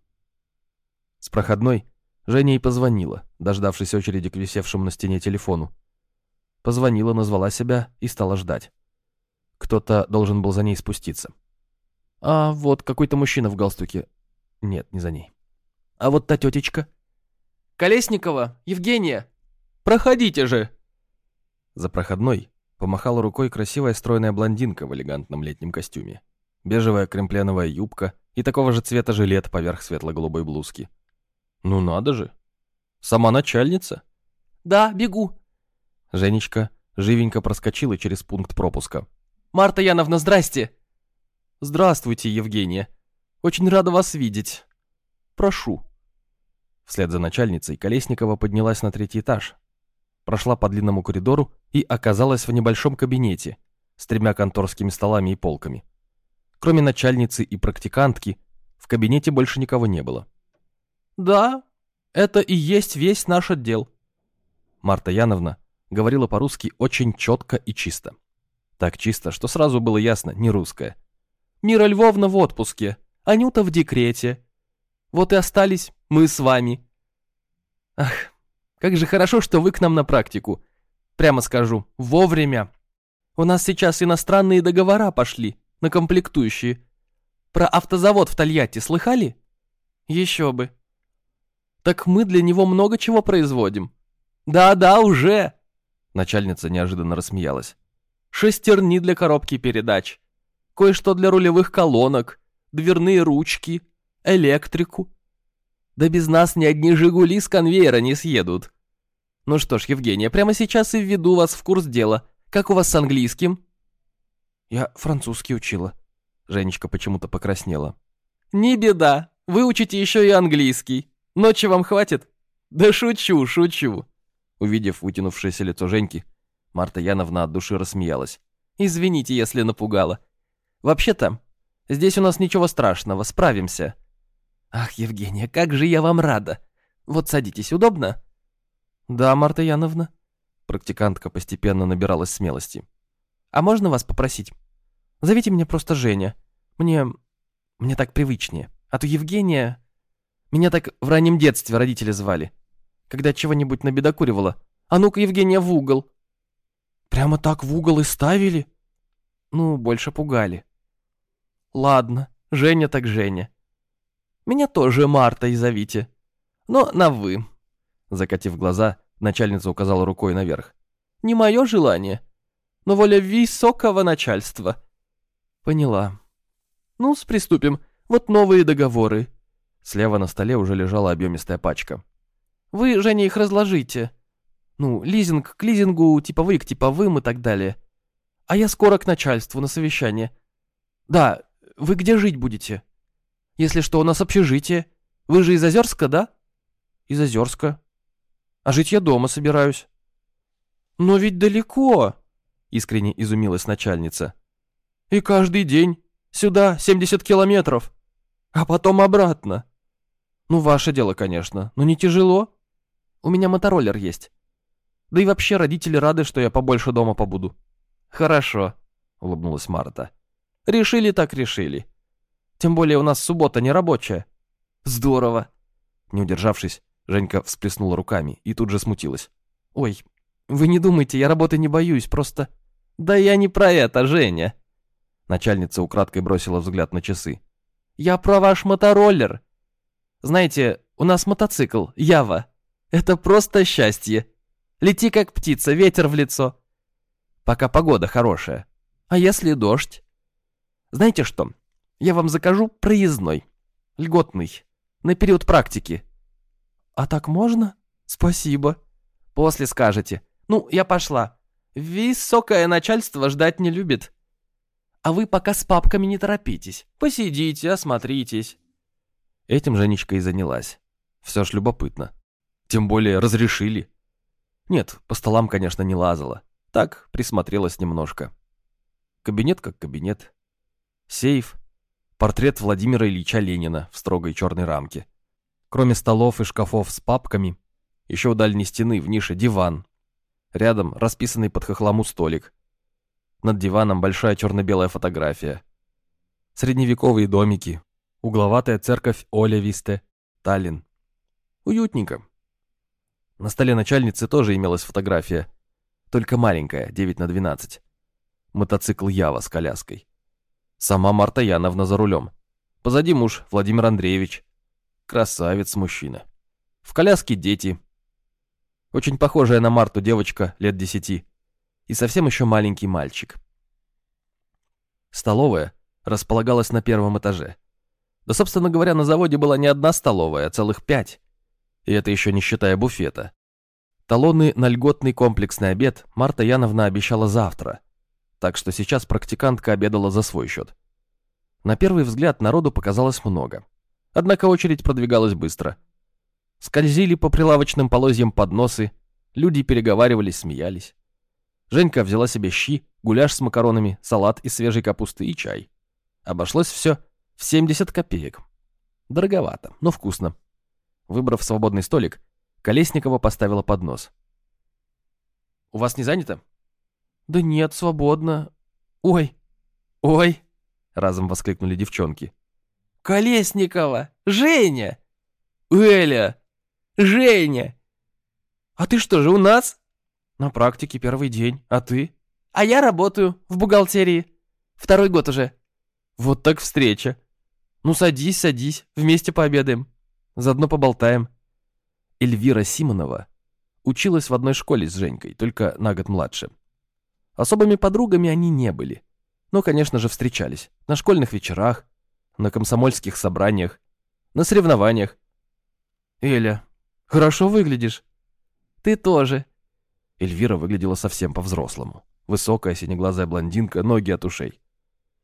С проходной Женя и позвонила, дождавшись очереди к висевшему на стене телефону. Позвонила, назвала себя и стала ждать. Кто-то должен был за ней спуститься. А вот какой-то мужчина в галстуке. Нет, не за ней. А вот та тетечка. Колесникова, Евгения, проходите же. За проходной помахала рукой красивая стройная блондинка в элегантном летнем костюме. Бежевая кремпленовая юбка и такого же цвета жилет поверх светло-голубой блузки. Ну надо же. Сама начальница. Да, бегу. Женечка живенько проскочила через пункт пропуска. Марта Яновна, здрасте. Здравствуйте, Евгения. Очень рада вас видеть. Прошу. Вслед за начальницей Колесникова поднялась на третий этаж, прошла по длинному коридору и оказалась в небольшом кабинете с тремя конторскими столами и полками. Кроме начальницы и практикантки, в кабинете больше никого не было. «Да, это и есть весь наш отдел». Марта Яновна говорила по-русски очень четко и чисто. Так чисто, что сразу было ясно, не русская. «Мира Львовна в отпуске, Анюта в декрете. Вот и остались мы с вами». «Ах, как же хорошо, что вы к нам на практику. Прямо скажу, вовремя. У нас сейчас иностранные договора пошли, на комплектующие. Про автозавод в Тольятти слыхали? Еще бы. Так мы для него много чего производим. Да-да, уже. Начальница неожиданно рассмеялась. Шестерни для коробки передач. Кое-что для рулевых колонок, дверные ручки, электрику. Да без нас ни одни «Жигули» с конвейера не съедут. Ну что ж, Евгения, прямо сейчас и введу вас в курс дела. Как у вас с английским? Я французский учила. Женечка почему-то покраснела. Не беда, выучите еще и английский. Ночи вам хватит? Да шучу, шучу. Увидев вытянувшееся лицо Женьки, Марта Яновна от души рассмеялась. Извините, если напугала. Вообще-то, здесь у нас ничего страшного, справимся. Ах, Евгения, как же я вам рада. Вот садитесь, удобно? «Да, Марта Яновна». Практикантка постепенно набиралась смелости. «А можно вас попросить? Зовите меня просто Женя. Мне... мне так привычнее. А то Евгения... Меня так в раннем детстве родители звали. Когда чего-нибудь набедокуривала. А ну-ка, Евгения, в угол». «Прямо так в угол и ставили?» «Ну, больше пугали». «Ладно, Женя так Женя. Меня тоже Мартой зовите. Но на «вы». Закатив глаза, начальница указала рукой наверх. «Не мое желание, но воля высокого начальства». «Поняла. ну приступим. Вот новые договоры». Слева на столе уже лежала объемистая пачка. «Вы, Женя, их разложите. Ну, лизинг к лизингу, типовые к типовым и так далее. А я скоро к начальству на совещание. Да, вы где жить будете? Если что, у нас общежитие. Вы же из Озерска, да?» «Из Озерска», а жить я дома собираюсь». «Но ведь далеко», — искренне изумилась начальница. «И каждый день. Сюда 70 километров. А потом обратно. Ну, ваше дело, конечно, но не тяжело. У меня мотороллер есть. Да и вообще родители рады, что я побольше дома побуду». «Хорошо», — улыбнулась Марта. «Решили так решили. Тем более у нас суббота не рабочая». «Здорово». Не удержавшись, Женька всплеснула руками и тут же смутилась. «Ой, вы не думайте, я работы не боюсь, просто...» «Да я не про это, Женя!» Начальница украдкой бросила взгляд на часы. «Я про ваш мотороллер. Знаете, у нас мотоцикл, Ява. Это просто счастье. Лети как птица, ветер в лицо. Пока погода хорошая. А если дождь? Знаете что, я вам закажу проездной, льготный, на период практики. «А так можно? Спасибо». «После скажете. Ну, я пошла. Высокое начальство ждать не любит. А вы пока с папками не торопитесь. Посидите, осмотритесь». Этим Женечка и занялась. Все ж любопытно. Тем более разрешили. Нет, по столам, конечно, не лазала. Так, присмотрелась немножко. Кабинет как кабинет. Сейф. Портрет Владимира Ильича Ленина в строгой черной рамке. Кроме столов и шкафов с папками, еще у дальней стены в нише диван. Рядом расписанный под хохлому столик. Над диваном большая черно-белая фотография. Средневековые домики. Угловатая церковь Оля Висте, Таллин. Уютненько. На столе начальницы тоже имелась фотография. только маленькая, 9 на 12. Мотоцикл Ява с коляской. Сама Марта Яновна за рулем. Позади муж Владимир Андреевич. Красавец мужчина. В коляске дети. Очень похожая на Марту девочка лет десяти. И совсем еще маленький мальчик. Столовая располагалась на первом этаже. Да, собственно говоря, на заводе была не одна столовая, а целых пять. И это еще не считая буфета. Талоны на льготный комплексный обед Марта Яновна обещала завтра. Так что сейчас практикантка обедала за свой счет. На первый взгляд народу показалось много. Однако очередь продвигалась быстро. Скользили по прилавочным полозьям подносы, люди переговаривались, смеялись. Женька взяла себе щи, гуляш с макаронами, салат из свежей капусты и чай. Обошлось все в 70 копеек. Дороговато, но вкусно. Выбрав свободный столик, Колесникова поставила поднос. «У вас не занято?» «Да нет, свободно. Ой, ой!» Разом воскликнули девчонки. «Колесникова! Женя! Эля! Женя! А ты что же, у нас?» «На практике первый день. А ты?» «А я работаю в бухгалтерии. Второй год уже». «Вот так встреча. Ну садись, садись, вместе пообедаем. Заодно поболтаем». Эльвира Симонова училась в одной школе с Женькой, только на год младше. Особыми подругами они не были, но, конечно же, встречались на школьных вечерах, на комсомольских собраниях, на соревнованиях. «Эля, хорошо выглядишь». «Ты тоже». Эльвира выглядела совсем по-взрослому. Высокая синеглазая блондинка, ноги от ушей.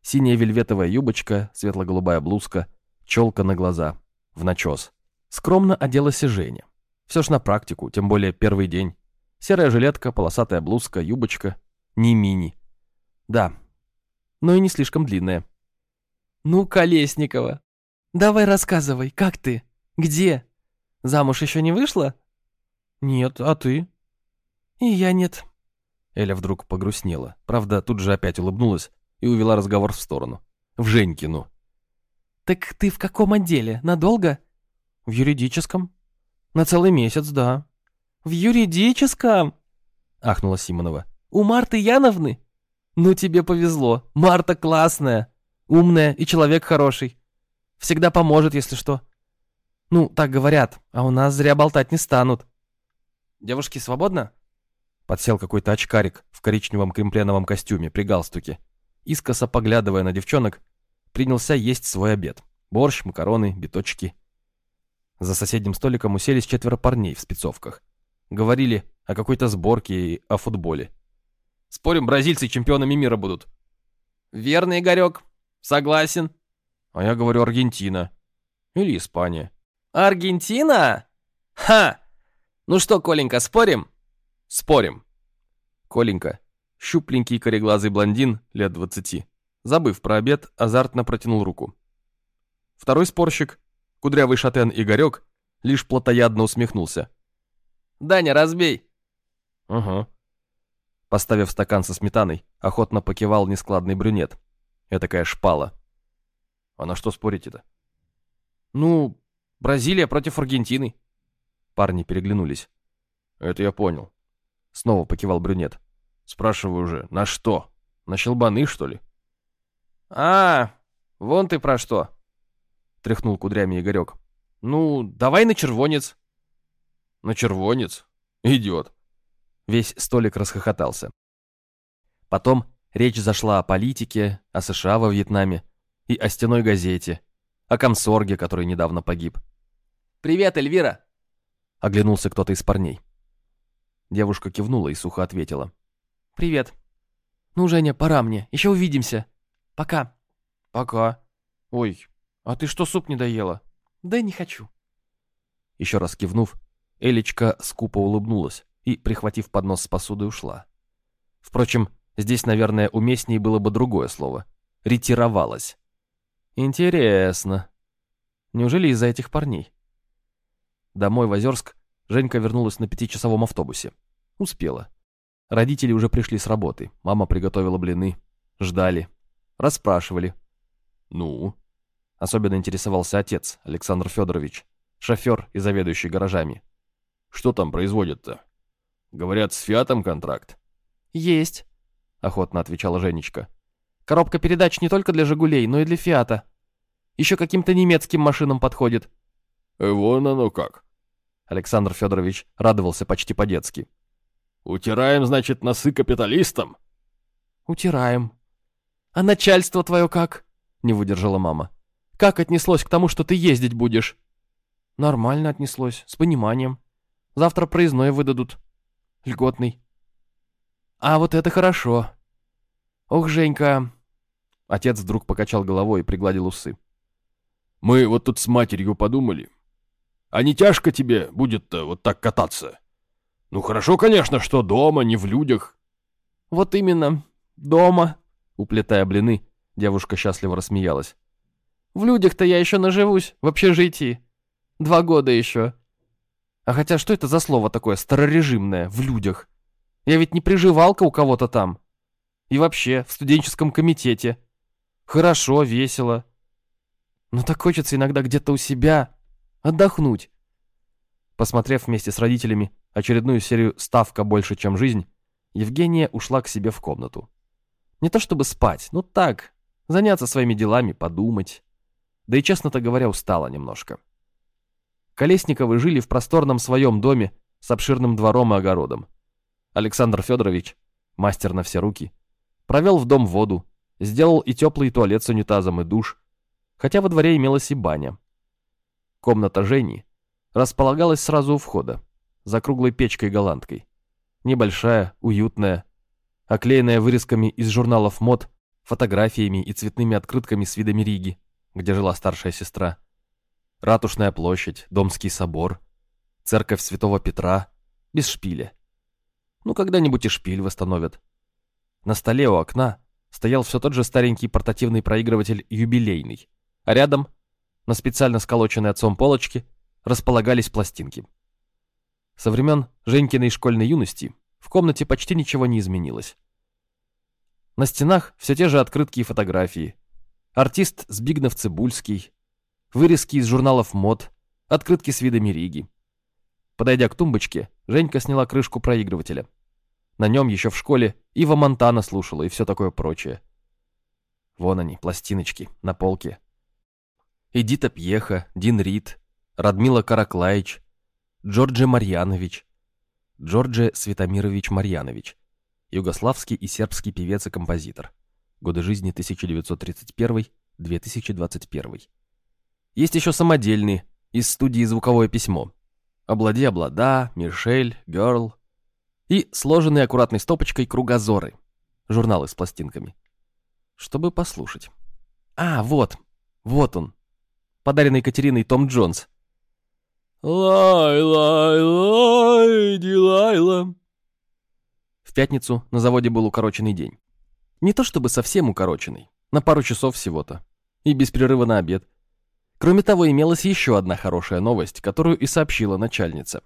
Синяя вельветовая юбочка, светло-голубая блузка, челка на глаза, в начес. Скромно оделась и Женя. Все ж на практику, тем более первый день. Серая жилетка, полосатая блузка, юбочка. Не мини. Да, но и не слишком длинная. «Ну, Колесникова, давай рассказывай, как ты? Где? Замуж еще не вышла?» «Нет, а ты?» «И я нет». Эля вдруг погрустнела. Правда, тут же опять улыбнулась и увела разговор в сторону. В Женькину. «Так ты в каком отделе? Надолго?» «В юридическом». «На целый месяц, да». «В юридическом?» — ахнула Симонова. «У Марты Яновны?» «Ну тебе повезло. Марта классная, умная и человек хороший. Всегда поможет, если что». «Ну, так говорят, а у нас зря болтать не станут». «Девушки, свободно?» Подсел какой-то очкарик в коричневом кремпленовом костюме при галстуке. Искоса поглядывая на девчонок, принялся есть свой обед. Борщ, макароны, биточки. За соседним столиком уселись четверо парней в спецовках. Говорили о какой-то сборке и о футболе. Спорим, бразильцы чемпионами мира будут. Верно, Игорек. Согласен. А я говорю Аргентина. Или Испания. Аргентина? Ха! Ну что, Коленька, спорим? Спорим. Коленька, щупленький кореглазый блондин лет двадцати, забыв про обед, азартно протянул руку. Второй спорщик, Кудрявый шатен Игорек лишь плотоядно усмехнулся. «Даня, разбей!» «Угу». Поставив стакан со сметаной, охотно покивал нескладный брюнет. Этакая шпала. «А на что спорите-то?» «Ну, Бразилия против Аргентины». Парни переглянулись. «Это я понял». Снова покивал брюнет. «Спрашиваю уже, на что? На щелбаны, что ли?» «А, вон ты про что!» — тряхнул кудрями Игорек. «Ну, давай на червонец». «На червонец? Идет». Весь столик расхохотался. Потом речь зашла о политике, о США во Вьетнаме и о стеной газете, о комсорге, который недавно погиб. «Привет, Эльвира!» — оглянулся кто-то из парней. Девушка кивнула и сухо ответила. «Привет. Ну, Женя, пора мне. Еще увидимся. Пока». «Пока. Ой, «А ты что, суп не доела?» «Да не хочу». Еще раз кивнув, Элечка скупо улыбнулась и, прихватив поднос с посудой, ушла. Впрочем, здесь, наверное, уместнее было бы другое слово. Ретировалась. Интересно. Неужели из-за этих парней? Домой в Озерск Женька вернулась на пятичасовом автобусе. Успела. Родители уже пришли с работы. Мама приготовила блины. Ждали. Расспрашивали. «Ну?» Особенно интересовался отец, Александр Федорович, шофер и заведующий гаражами. «Что там производят-то? Говорят, с Фиатом контракт. Есть, охотно отвечала Женечка. Коробка передач не только для «Жигулей», но и для «Фиата». Еще каким-то немецким машинам подходит. Вон оно как. Александр Федорович радовался почти по-детски. Утираем, значит, носы капиталистам? Утираем. А начальство твое как? Не выдержала мама. Как отнеслось к тому, что ты ездить будешь? Нормально отнеслось, с пониманием. Завтра проездной выдадут. Льготный. А вот это хорошо. Ох, Женька. Отец вдруг покачал головой и пригладил усы. Мы вот тут с матерью подумали. А не тяжко тебе будет-то вот так кататься? Ну хорошо, конечно, что дома, не в людях. Вот именно, дома. Уплетая блины, девушка счастливо рассмеялась. В людях-то я еще наживусь, в общежитии. Два года еще. А хотя что это за слово такое старорежимное, в людях? Я ведь не приживалка у кого-то там. И вообще, в студенческом комитете. Хорошо, весело. Но так хочется иногда где-то у себя отдохнуть. Посмотрев вместе с родителями очередную серию «Ставка больше, чем жизнь», Евгения ушла к себе в комнату. Не то чтобы спать, ну так, заняться своими делами, подумать. Да и, честно-то говоря, устала немножко. Колесниковы жили в просторном своем доме с обширным двором и огородом. Александр Федорович, мастер на все руки, провел в дом воду, сделал и теплый туалет с унитазом и душ, хотя во дворе имелась и баня. Комната Жени располагалась сразу у входа, за круглой печкой-голландкой. Небольшая, уютная, оклеенная вырезками из журналов мод, фотографиями и цветными открытками с видами Риги, где жила старшая сестра. Ратушная площадь, Домский собор, церковь Святого Петра, без шпиля. Ну, когда-нибудь и шпиль восстановят. На столе у окна стоял все тот же старенький портативный проигрыватель юбилейный, а рядом, на специально сколоченной отцом полочке, располагались пластинки. Со времен Женькиной школьной юности в комнате почти ничего не изменилось. На стенах все те же открытки и фотографии. Артист Збигнев Цибульский, вырезки из журналов мод, открытки с видами Риги. Подойдя к тумбочке, Женька сняла крышку проигрывателя. На нем еще в школе Ива Монтана слушала и все такое прочее. Вон они, пластиночки, на полке. Эдита Пьеха, Дин Рид, Радмила Караклаич, Джордже Марьянович, Джордже Светомирович Марьянович, югославский и сербский певец и композитор. Годы жизни 1931-2021. Есть еще самодельные, из студии «Звуковое письмо». «Облади-облада», «Мишель», «Герл» и сложенные аккуратной стопочкой «Кругозоры», журналы с пластинками. Чтобы послушать. А, вот, вот он, подаренный Екатериной Том Джонс. «Лай-лай-лай, Дилайла». В пятницу на заводе был укороченный день. Не то чтобы совсем укороченный, на пару часов всего-то. И без перерыва на обед. Кроме того, имелась еще одна хорошая новость, которую и сообщила начальница.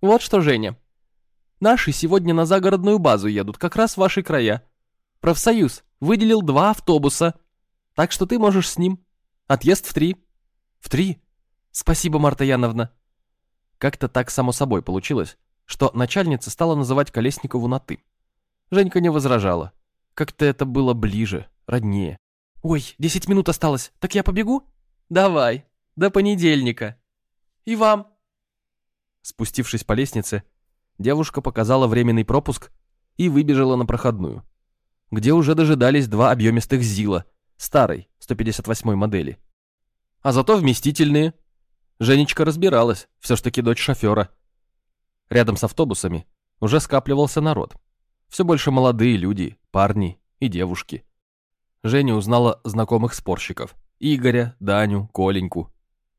«Вот что, Женя. Наши сегодня на загородную базу едут, как раз в ваши края. Профсоюз выделил два автобуса, так что ты можешь с ним. Отъезд в три». «В три? Спасибо, Марта Яновна». Как-то так само собой получилось, что начальница стала называть Колесникову на «ты». Женька не возражала. Как-то это было ближе, роднее. «Ой, десять минут осталось, так я побегу?» Давай, до понедельника. И вам. Спустившись по лестнице, девушка показала временный пропуск и выбежала на проходную, где уже дожидались два объемистых ЗИЛа, старой, 158 модели. А зато вместительные. Женечка разбиралась, все ж таки дочь шофера. Рядом с автобусами уже скапливался народ. Все больше молодые люди, парни и девушки. Женя узнала знакомых спорщиков. Игоря, Даню, Коленьку.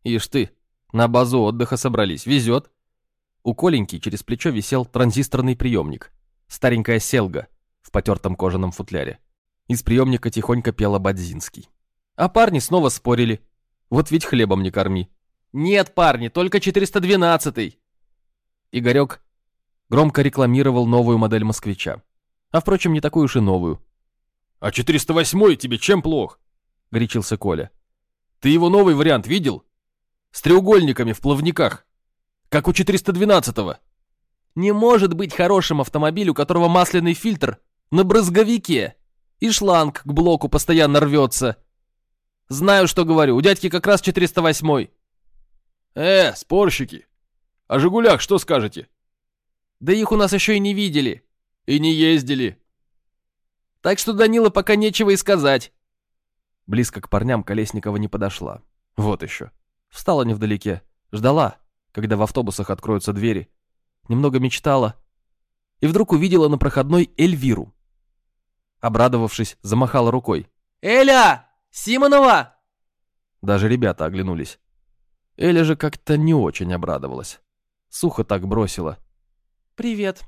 Ишь ты, на базу отдыха собрались, везет. У Коленьки через плечо висел транзисторный приемник. Старенькая селга в потертом кожаном футляре. Из приемника тихонько пела Бадзинский. А парни снова спорили. Вот ведь хлебом не корми. Нет, парни, только 412-й. Игорек громко рекламировал новую модель москвича. А впрочем, не такую уж и новую. А 408-й тебе чем плох? Горячился Коля. «Ты его новый вариант видел? С треугольниками в плавниках, как у 412-го». Не может быть хорошим автомобиль, у которого масляный фильтр на брызговике. И шланг к блоку постоянно рвется. Знаю, что говорю. У дядьки как раз 408. Э, спорщики. О «Жигулях» что скажете? Да их у нас еще и не видели. И не ездили. Так что Данила пока нечего и сказать. Близко к парням Колесникова не подошла. Вот еще. Встала невдалеке. Ждала, когда в автобусах откроются двери. Немного мечтала. И вдруг увидела на проходной Эльвиру. Обрадовавшись, замахала рукой. «Эля! Симонова!» Даже ребята оглянулись. Эля же как-то не очень обрадовалась. Сухо так бросила. «Привет».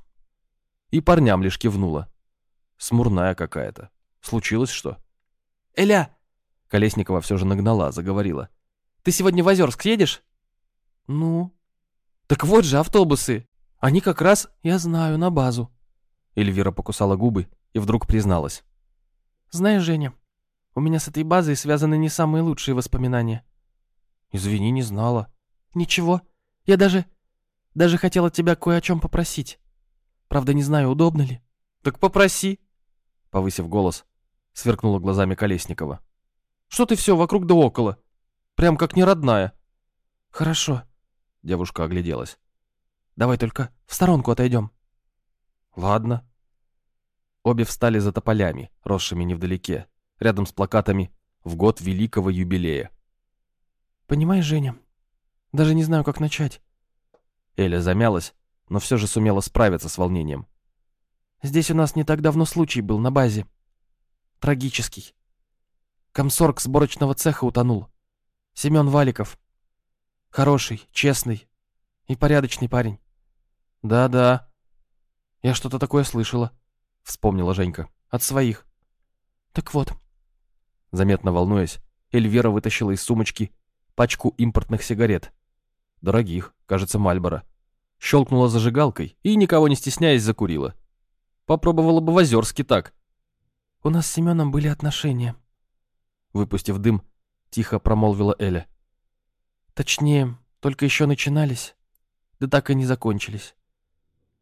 И парням лишь кивнула. Смурная какая-то. Случилось что? «Эля!» Колесникова все же нагнала, заговорила. «Ты сегодня в Озерск едешь?» «Ну?» «Так вот же автобусы. Они как раз, я знаю, на базу». Эльвира покусала губы и вдруг призналась. «Знаешь, Женя, у меня с этой базой связаны не самые лучшие воспоминания». «Извини, не знала». «Ничего, я даже... даже хотела тебя кое о чем попросить. Правда, не знаю, удобно ли». «Так попроси», — повысив голос, сверкнула глазами Колесникова. «Что ты все вокруг да около? Прям как не родная». «Хорошо», — девушка огляделась. «Давай только в сторонку отойдем». «Ладно». Обе встали за тополями, росшими невдалеке, рядом с плакатами «В год великого юбилея». «Понимаешь, Женя, даже не знаю, как начать». Эля замялась, но все же сумела справиться с волнением. Здесь у нас не так давно случай был на базе. Трагический. Комсорг сборочного цеха утонул. Семен Валиков. Хороший, честный и порядочный парень. Да-да. Я что-то такое слышала, вспомнила Женька. От своих. Так вот. Заметно волнуясь, Эльвира вытащила из сумочки пачку импортных сигарет. Дорогих, кажется, Мальборо. Щелкнула зажигалкой и, никого не стесняясь, закурила. Попробовала бы в Озерске так. «У нас с Семеном были отношения», — выпустив дым, тихо промолвила Эля. «Точнее, только еще начинались, да так и не закончились.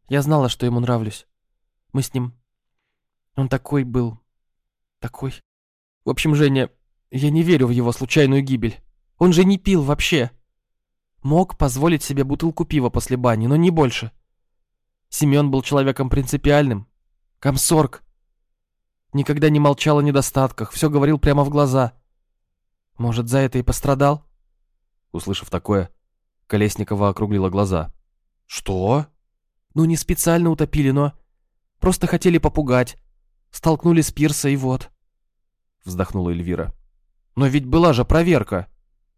Я знала, что ему нравлюсь. Мы с ним... Он такой был... Такой... В общем, Женя, я не верю в его случайную гибель. Он же не пил вообще. Мог позволить себе бутылку пива после бани, но не больше. Семен был человеком принципиальным, Комсорг. Никогда не молчал о недостатках, все говорил прямо в глаза. Может, за это и пострадал? Услышав такое, Колесникова округлила глаза. Что? Ну, не специально утопили, но... Просто хотели попугать. Столкнули с пирса и вот. Вздохнула Эльвира. Но ведь была же проверка.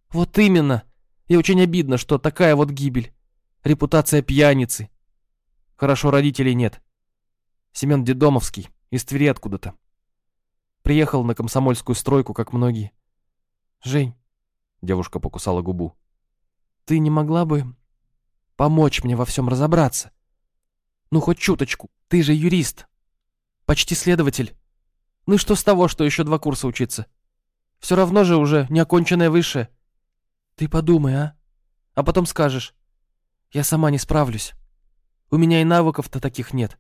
Вот именно. И очень обидно, что такая вот гибель. Репутация пьяницы. Хорошо, родителей нет. Семен Дедомовский, из Твери откуда-то. Приехал на комсомольскую стройку, как многие. Жень, девушка покусала губу, ты не могла бы помочь мне во всем разобраться? Ну, хоть чуточку, ты же юрист, почти следователь. Ну и что с того, что еще два курса учиться? Все равно же уже неоконченное высшее. Ты подумай, а? А потом скажешь, я сама не справлюсь. У меня и навыков-то таких нет.